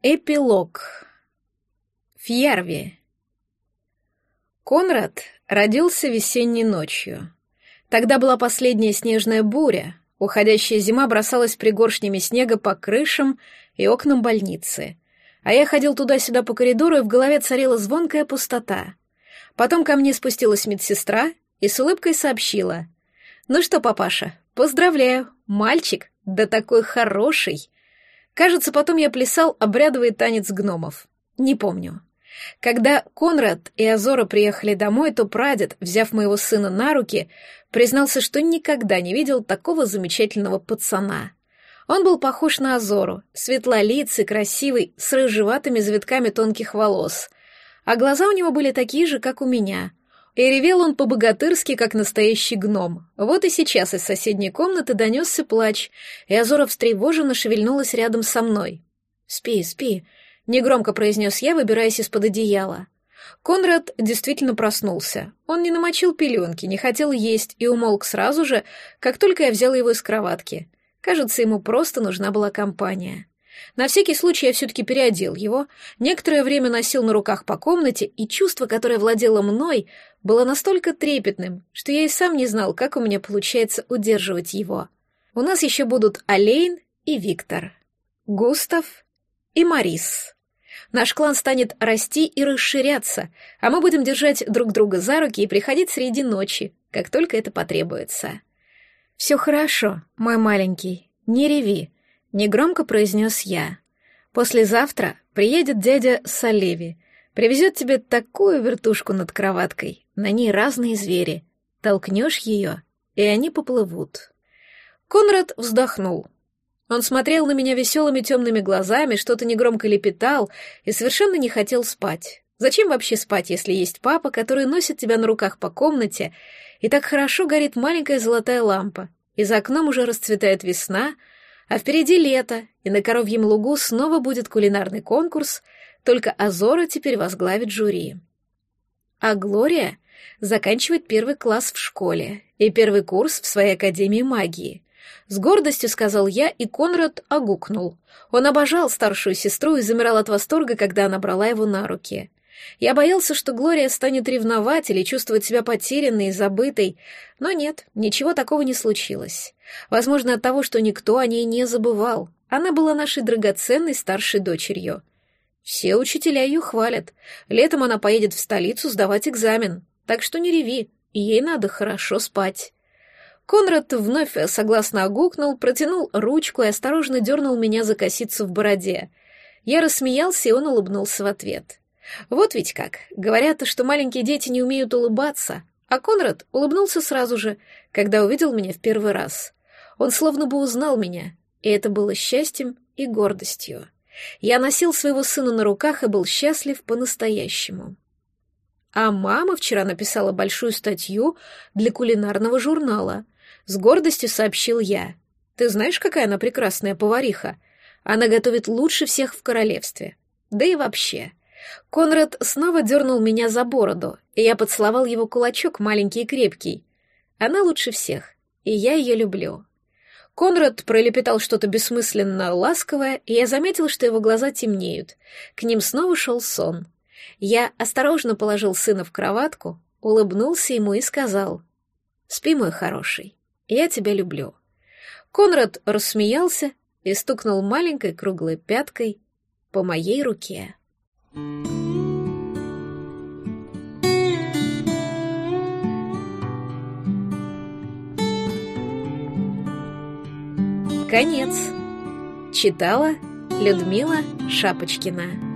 Эпилог. Фьярви. Конрад родился весенней ночью. Тогда была последняя снежная буря, уходящая зима бросалась пригоршнями снега по крышам и окнам больницы. А я ходил туда-сюда по коридору, и в голове царила звонкая пустота. Потом ко мне спустилась медсестра и с улыбкой сообщила. «Ну что, папаша, поздравляю, мальчик, да такой хороший!» Кажется, потом я плясал обрядовый танец гномов. Не помню. Когда Конрад и Азора приехали домой, то прадед, взяв моего сына на руки, признался, что никогда не видел такого замечательного пацана. Он был похож на Азору, светлолицый, красивый, с рыжеватыми завитками тонких волос. А глаза у него были такие же, как у меня, и ревел он по-богатырски, как настоящий гном. Вот и сейчас из соседней комнаты донесся плач, и Азора встревоженно шевельнулась рядом со мной. «Спи, спи», — негромко произнес я, выбираясь из-под одеяла. Конрад действительно проснулся. Он не намочил пеленки, не хотел есть и умолк сразу же, как только я взяла его из кроватки. Кажется, ему просто нужна была компания. На всякий случай я все-таки переодел его, некоторое время носил на руках по комнате, и чувство, которое владело мной, было настолько трепетным, что я и сам не знал, как у меня получается удерживать его. У нас еще будут Алейн и Виктор, Густав и Марис. Наш клан станет расти и расширяться, а мы будем держать друг друга за руки и приходить среди ночи, как только это потребуется. «Все хорошо, мой маленький, не реви», Негромко произнес я. «Послезавтра приедет дядя Салеви, привезет тебе такую вертушку над кроваткой, на ней разные звери. Толкнешь ее, и они поплывут». Конрад вздохнул. Он смотрел на меня веселыми темными глазами, что-то негромко лепетал и совершенно не хотел спать. Зачем вообще спать, если есть папа, который носит тебя на руках по комнате, и так хорошо горит маленькая золотая лампа, и за окном уже расцветает весна, а впереди лето, и на Коровьем лугу снова будет кулинарный конкурс, только Азора теперь возглавит жюри. А Глория заканчивает первый класс в школе и первый курс в своей академии магии. С гордостью сказал я, и Конрад огукнул. Он обожал старшую сестру и замирал от восторга, когда она брала его на руки. Я боялся, что Глория станет ревновать или чувствовать себя потерянной и забытой, но нет, ничего такого не случилось. Возможно, от того, что никто о ней не забывал. Она была нашей драгоценной старшей дочерью. Все учителя ее хвалят. Летом она поедет в столицу сдавать экзамен, так что не реви, ей надо хорошо спать. Конрад вновь согласно огукнул, протянул ручку и осторожно дернул меня за косицу в бороде. Я рассмеялся, и он улыбнулся в ответ. Вот ведь как. Говорят, что маленькие дети не умеют улыбаться. А Конрад улыбнулся сразу же, когда увидел меня в первый раз. Он словно бы узнал меня, и это было счастьем и гордостью. Я носил своего сына на руках и был счастлив по-настоящему. А мама вчера написала большую статью для кулинарного журнала. С гордостью сообщил я. Ты знаешь, какая она прекрасная повариха? Она готовит лучше всех в королевстве. Да и вообще. Конрад снова дернул меня за бороду, и я поцеловал его кулачок, маленький и крепкий. Она лучше всех, и я ее люблю. Конрад пролепетал что-то бессмысленно ласковое, и я заметил, что его глаза темнеют. К ним снова шел сон. Я осторожно положил сына в кроватку, улыбнулся ему и сказал, «Спи, мой хороший, я тебя люблю». Конрад рассмеялся и стукнул маленькой круглой пяткой по моей руке. Конец. Читала Людмила Шапочкина.